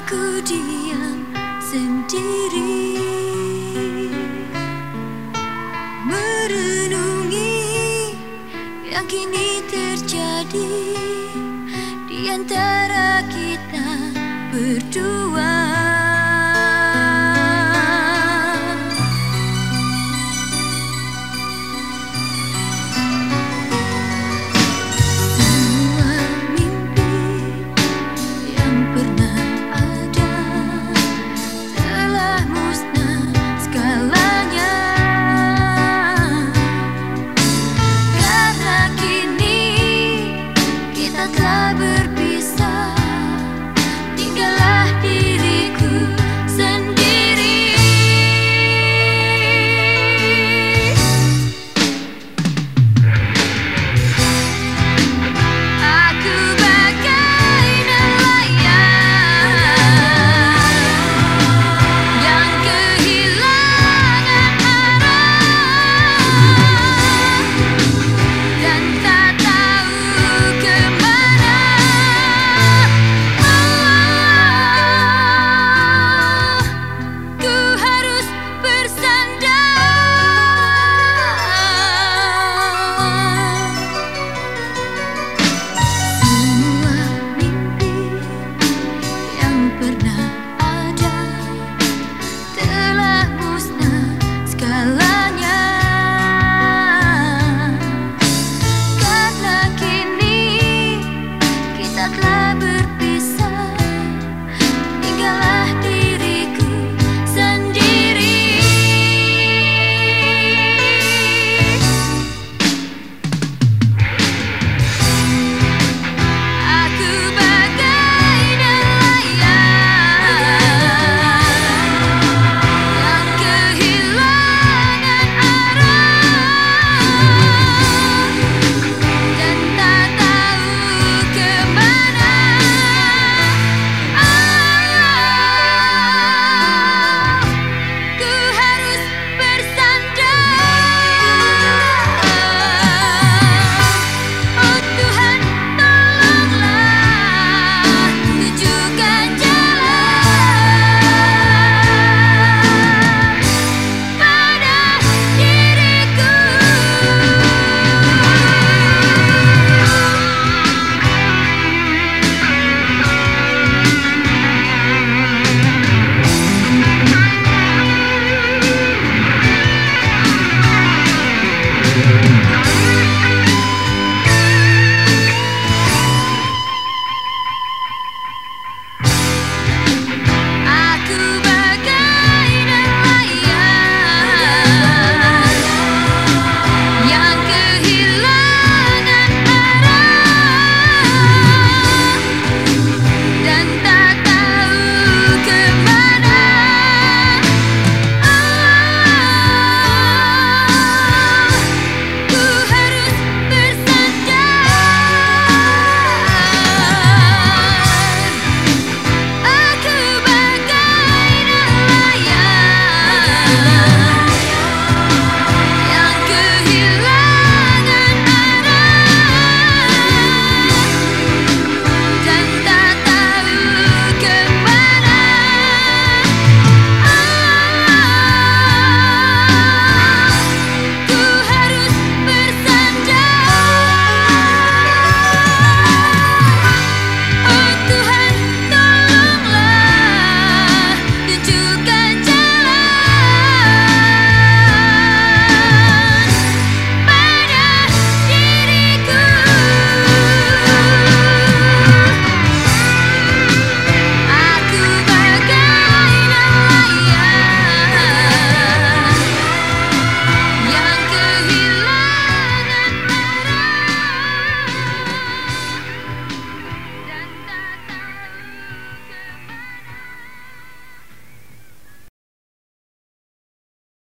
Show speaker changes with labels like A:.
A: Aku diam sendiri. Merenungi yang kini terjadi Di antara kita berdua.